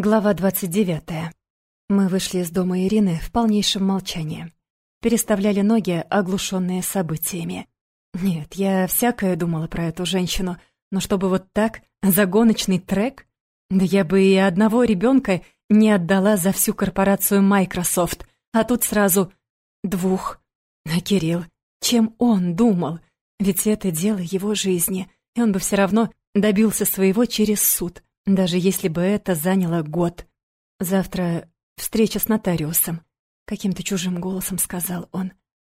Глава 29. Мы вышли из дома Ирины в полнейшем молчании. Переставляли ноги, оглушенные событиями. Нет, я всякое думала про эту женщину, но чтобы вот так, за гоночный трек? Да я бы и одного ребенка не отдала за всю корпорацию Microsoft, а тут сразу двух. А Кирилл, чем он думал? Ведь это дело его жизни, и он бы все равно добился своего через суд даже если бы это заняло год. Завтра встреча с нотариусом. Каким-то чужим голосом сказал он.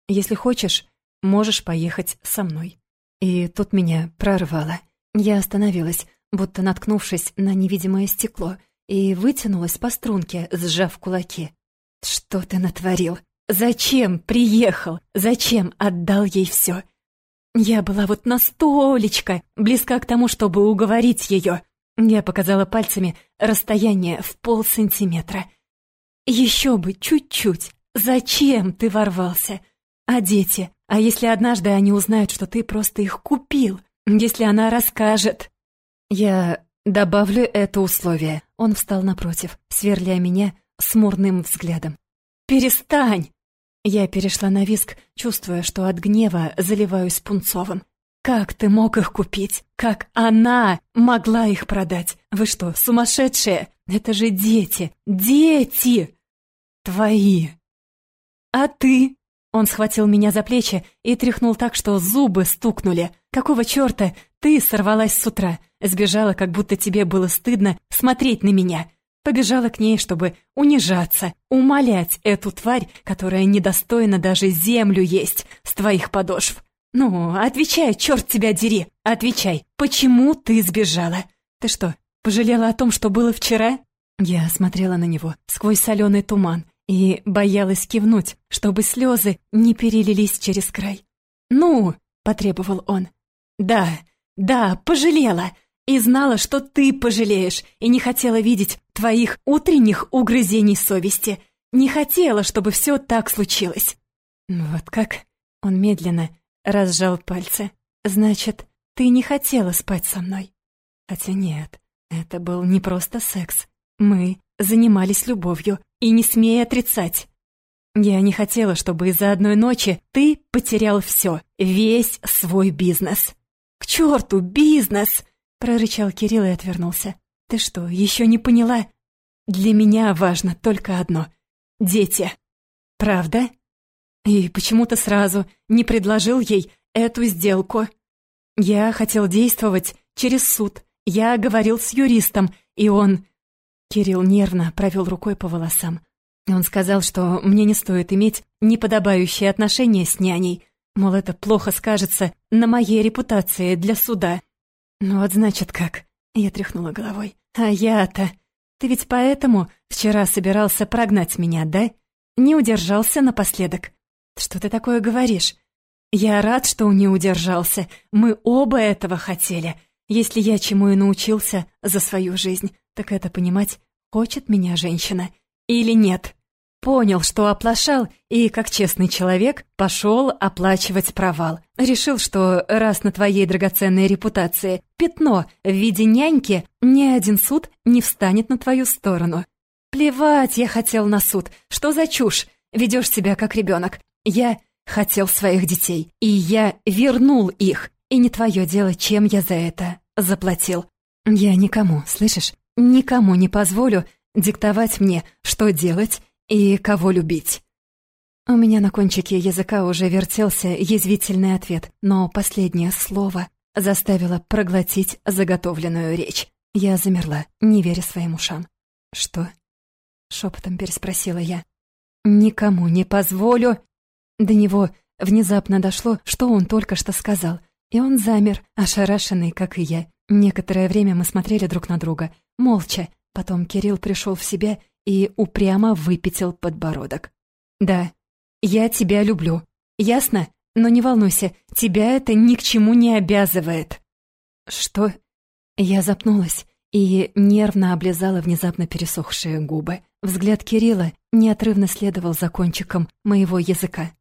Если хочешь, можешь поехать со мной. И тут меня прорвало. Я остановилась, будто наткнувшись на невидимое стекло, и вытянулась по струнке, сжав кулаки. «Что ты натворил? Зачем приехал? Зачем отдал ей все?» Я была вот настолечко близка к тому, чтобы уговорить ее, я показала пальцами расстояние в полсантиметра. «Еще бы, чуть-чуть. Зачем ты ворвался? А дети? А если однажды они узнают, что ты просто их купил? Если она расскажет?» «Я добавлю это условие». Он встал напротив, сверляя меня смурным взглядом. «Перестань!» Я перешла на виск, чувствуя, что от гнева заливаюсь пунцовым. Как ты мог их купить? Как она могла их продать? Вы что, сумасшедшие? Это же дети! Дети! Твои! А ты? Он схватил меня за плечи и тряхнул так, что зубы стукнули. Какого черта ты сорвалась с утра? Сбежала, как будто тебе было стыдно смотреть на меня. Побежала к ней, чтобы унижаться, умолять эту тварь, которая недостойна даже землю есть с твоих подошв. «Ну, отвечай, черт тебя дери! Отвечай, почему ты сбежала? Ты что, пожалела о том, что было вчера?» Я смотрела на него сквозь соленый туман и боялась кивнуть, чтобы слезы не перелились через край. «Ну!» — потребовал он. «Да, да, пожалела!» И знала, что ты пожалеешь, и не хотела видеть твоих утренних угрызений совести. Не хотела, чтобы все так случилось. Вот как? Он медленно, Разжал пальцы. «Значит, ты не хотела спать со мной?» Хотя нет, это был не просто секс. Мы занимались любовью, и не смей отрицать. Я не хотела, чтобы из-за одной ночи ты потерял все, весь свой бизнес. «К черту, бизнес!» — прорычал Кирилл и отвернулся. «Ты что, еще не поняла? Для меня важно только одно — дети. Правда?» И почему-то сразу не предложил ей эту сделку. Я хотел действовать через суд. Я говорил с юристом, и он... Кирилл нервно провел рукой по волосам. Он сказал, что мне не стоит иметь неподобающие отношения с няней, мол, это плохо скажется на моей репутации для суда. Ну вот значит как. Я тряхнула головой. А я-то... Ты ведь поэтому вчера собирался прогнать меня, да? Не удержался напоследок. «Что ты такое говоришь? Я рад, что не удержался. Мы оба этого хотели. Если я чему и научился за свою жизнь, так это понимать, хочет меня женщина или нет. Понял, что оплошал, и, как честный человек, пошел оплачивать провал. Решил, что раз на твоей драгоценной репутации пятно в виде няньки, ни один суд не встанет на твою сторону. Плевать я хотел на суд. Что за чушь? Ведешь себя как ребенок. Я хотел своих детей, и я вернул их, и не твое дело, чем я за это заплатил. Я никому, слышишь, никому не позволю диктовать мне, что делать и кого любить. У меня на кончике языка уже вертелся язвительный ответ, но последнее слово заставило проглотить заготовленную речь. Я замерла, не веря своим ушам. «Что?» — шепотом переспросила я. «Никому не позволю до него внезапно дошло, что он только что сказал, и он замер, ошарашенный, как и я. Некоторое время мы смотрели друг на друга, молча. Потом Кирилл пришел в себя и упрямо выпятил подбородок. «Да, я тебя люблю. Ясно? Но не волнуйся, тебя это ни к чему не обязывает». «Что?» Я запнулась и нервно облизала внезапно пересохшие губы. Взгляд Кирилла неотрывно следовал за кончиком моего языка.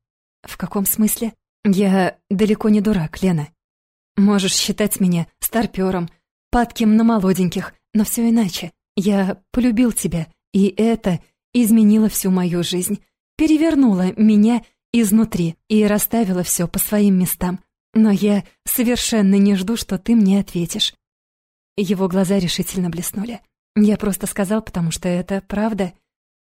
«В каком смысле?» «Я далеко не дурак, Лена. Можешь считать меня старпёром, падким на молоденьких, но все иначе. Я полюбил тебя, и это изменило всю мою жизнь, перевернуло меня изнутри и расставило все по своим местам. Но я совершенно не жду, что ты мне ответишь. Его глаза решительно блеснули. Я просто сказал, потому что это правда.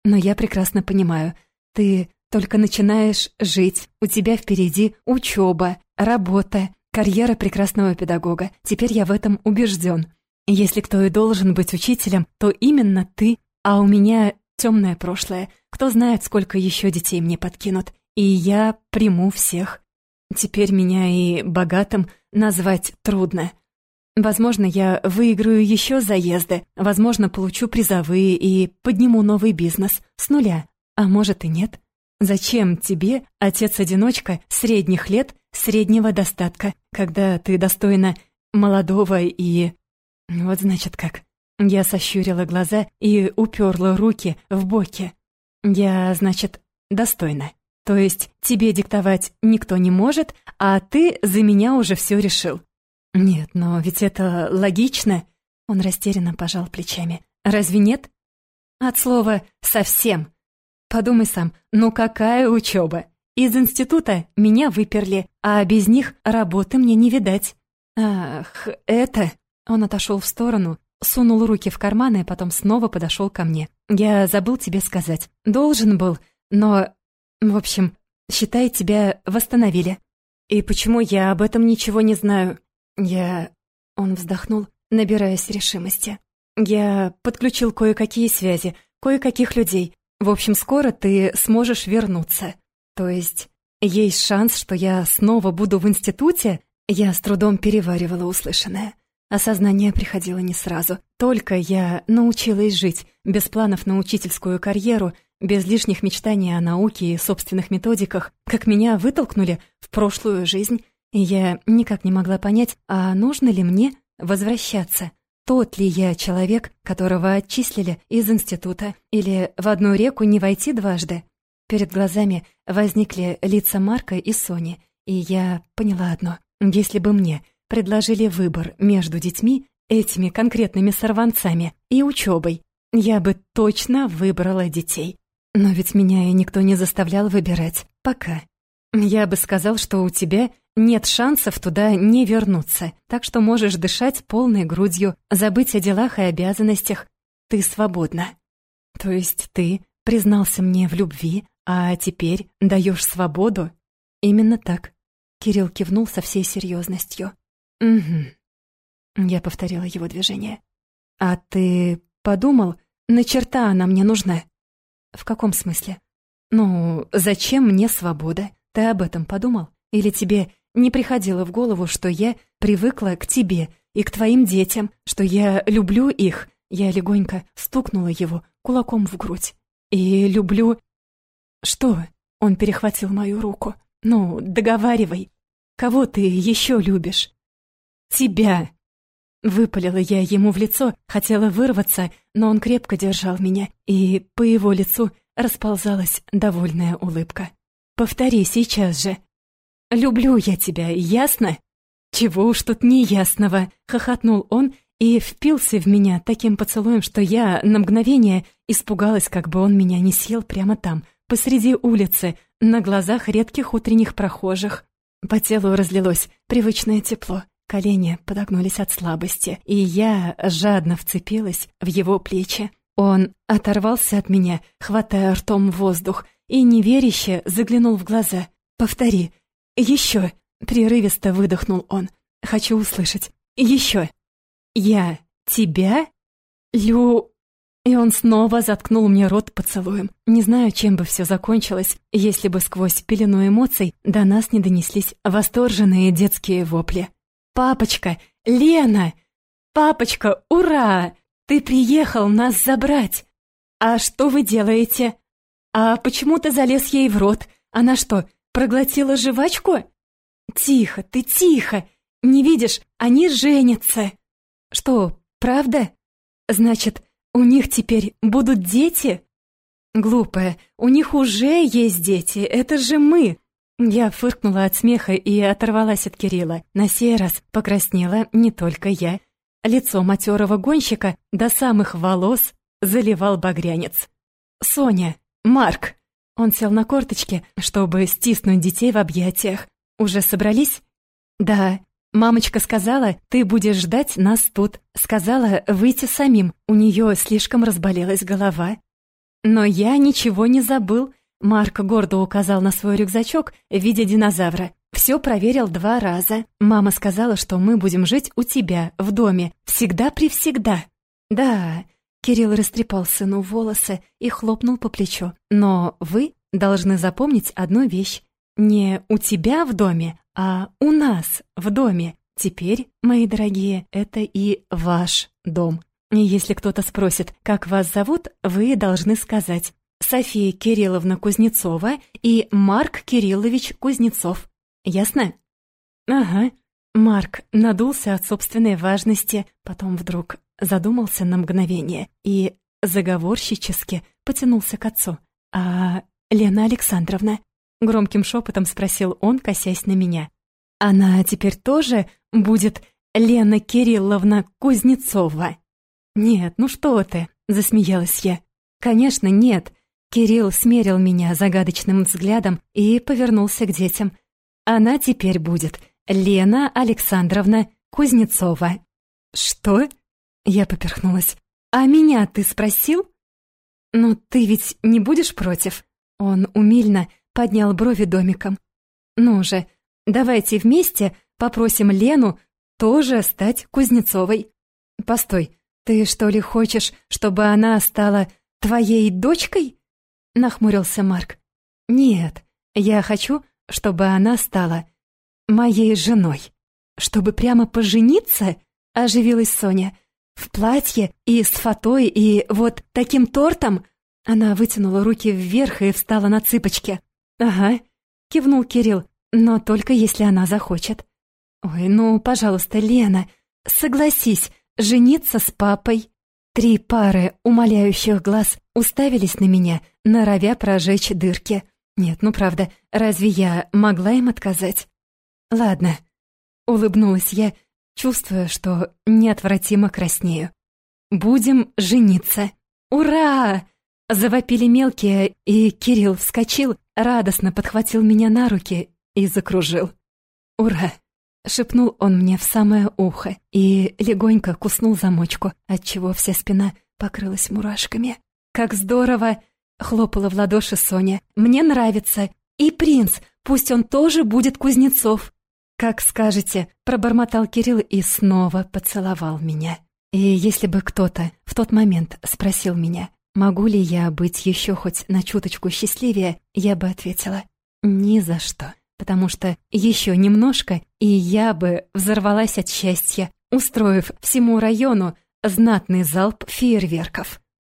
Но я прекрасно понимаю, ты только начинаешь жить, у тебя впереди учеба, работа, карьера прекрасного педагога. Теперь я в этом убежден. Если кто и должен быть учителем, то именно ты, а у меня темное прошлое. Кто знает, сколько еще детей мне подкинут. И я приму всех. Теперь меня и богатым назвать трудно. Возможно, я выиграю еще заезды, возможно, получу призовые и подниму новый бизнес с нуля. А может и нет. Зачем тебе, отец-одиночка, средних лет, среднего достатка, когда ты достойна молодого и... Вот значит как. Я сощурила глаза и уперла руки в боки. Я, значит, достойна. То есть тебе диктовать никто не может, а ты за меня уже все решил. Нет, но ведь это логично. Он растерянно пожал плечами. Разве нет? От слова «совсем». Подумай сам, ну какая учеба? Из института меня выперли, а без них работы мне не видать. Ах, это... Он отошел в сторону, сунул руки в карманы, и потом снова подошел ко мне. Я забыл тебе сказать. Должен был, но... В общем, считай, тебя восстановили. И почему я об этом ничего не знаю? Я... Он вздохнул, набираясь решимости. Я подключил кое-какие связи, кое-каких людей, в общем, скоро ты сможешь вернуться. То есть есть шанс, что я снова буду в институте? Я с трудом переваривала услышанное. Осознание приходило не сразу. Только я научилась жить, без планов на учительскую карьеру, без лишних мечтаний о науке и собственных методиках, как меня вытолкнули в прошлую жизнь, и я никак не могла понять, а нужно ли мне возвращаться. Тот ли я человек, которого отчислили из института, или в одну реку не войти дважды? Перед глазами возникли лица Марка и Сони, и я поняла одно. Если бы мне предложили выбор между детьми, этими конкретными сорванцами, и учебой, я бы точно выбрала детей. Но ведь меня и никто не заставлял выбирать. Пока. Я бы сказал, что у тебя нет шансов туда не вернуться, так что можешь дышать полной грудью, забыть о делах и обязанностях. Ты свободна. То есть ты признался мне в любви, а теперь даешь свободу? Именно так. Кирилл кивнул со всей серьезностью. Угу. Я повторила его движение. А ты подумал, на черта она мне нужна? В каком смысле? Ну, зачем мне свобода? Ты об этом подумал? Или тебе не приходило в голову, что я привыкла к тебе и к твоим детям, что я люблю их. Я легонько стукнула его кулаком в грудь. И люблю... Что? Он перехватил мою руку. Ну, договаривай. Кого ты еще любишь? Тебя. Выпалила я ему в лицо, хотела вырваться, но он крепко держал меня, и по его лицу расползалась довольная улыбка. «Повтори сейчас же», «Люблю я тебя, ясно?» «Чего уж тут неясного!» — хохотнул он и впился в меня таким поцелуем, что я на мгновение испугалась, как бы он меня не съел прямо там, посреди улицы, на глазах редких утренних прохожих. По телу разлилось привычное тепло, колени подогнулись от слабости, и я жадно вцепилась в его плечи. Он оторвался от меня, хватая ртом воздух, и неверяще заглянул в глаза. «Повтори, «Еще!» — прерывисто выдохнул он. «Хочу услышать. Еще!» «Я тебя? Лю...» И он снова заткнул мне рот поцелуем. Не знаю, чем бы все закончилось, если бы сквозь пелену эмоций до нас не донеслись восторженные детские вопли. «Папочка! Лена! Папочка, ура! Ты приехал нас забрать! А что вы делаете? А почему ты залез ей в рот? Она что, Проглотила жвачку? Тихо, ты тихо. Не видишь, они женятся. Что, правда? Значит, у них теперь будут дети? Глупая, у них уже есть дети, это же мы. Я фыркнула от смеха и оторвалась от Кирилла. На сей раз покраснела не только я. Лицо матерого гонщика до самых волос заливал багрянец. «Соня! Марк!» Он сел на корточки, чтобы стиснуть детей в объятиях. «Уже собрались?» «Да. Мамочка сказала, ты будешь ждать нас тут. Сказала выйти самим, у нее слишком разболелась голова». «Но я ничего не забыл», — Марк гордо указал на свой рюкзачок в виде динозавра. «Все проверил два раза. Мама сказала, что мы будем жить у тебя, в доме, всегда-привсегда». «Да, Кирилл растрепал сыну волосы и хлопнул по плечу. «Но вы должны запомнить одну вещь. Не у тебя в доме, а у нас в доме. Теперь, мои дорогие, это и ваш дом. И если кто-то спросит, как вас зовут, вы должны сказать София Кирилловна Кузнецова и Марк Кириллович Кузнецов. Ясно? Ага. Марк надулся от собственной важности, потом вдруг задумался на мгновение и заговорщически потянулся к отцу. «А Лена Александровна?» — громким шепотом спросил он, косясь на меня. «Она теперь тоже будет Лена Кирилловна Кузнецова?» «Нет, ну что ты!» — засмеялась я. «Конечно, нет!» Кирилл смерил меня загадочным взглядом и повернулся к детям. «Она теперь будет Лена Александровна Кузнецова». «Что?» Я поперхнулась. «А меня ты спросил?» «Ну, ты ведь не будешь против?» Он умильно поднял брови домиком. «Ну же, давайте вместе попросим Лену тоже стать Кузнецовой». «Постой, ты что ли хочешь, чтобы она стала твоей дочкой?» Нахмурился Марк. «Нет, я хочу, чтобы она стала моей женой». «Чтобы прямо пожениться?» — оживилась Соня. В платье и с фатой и вот таким тортом?» Она вытянула руки вверх и встала на цыпочки. «Ага», — кивнул Кирилл, «но только если она захочет». «Ой, ну, пожалуйста, Лена, согласись, жениться с папой». Три пары умоляющих глаз уставились на меня, норовя прожечь дырки. Нет, ну правда, разве я могла им отказать? Ладно. Улыбнулась я чувствуя, что неотвратимо краснею. «Будем жениться!» «Ура!» Завопили мелкие, и Кирилл вскочил, радостно подхватил меня на руки и закружил. «Ура!» — шепнул он мне в самое ухо и легонько куснул замочку, отчего вся спина покрылась мурашками. «Как здорово!» — хлопала в ладоши Соня. «Мне нравится! И принц, пусть он тоже будет Кузнецов!» «Как скажете», — пробормотал Кирилл и снова поцеловал меня. И если бы кто-то в тот момент спросил меня, могу ли я быть еще хоть на чуточку счастливее, я бы ответила «ни за что», потому что еще немножко, и я бы взорвалась от счастья, устроив всему району знатный залп фейерверков.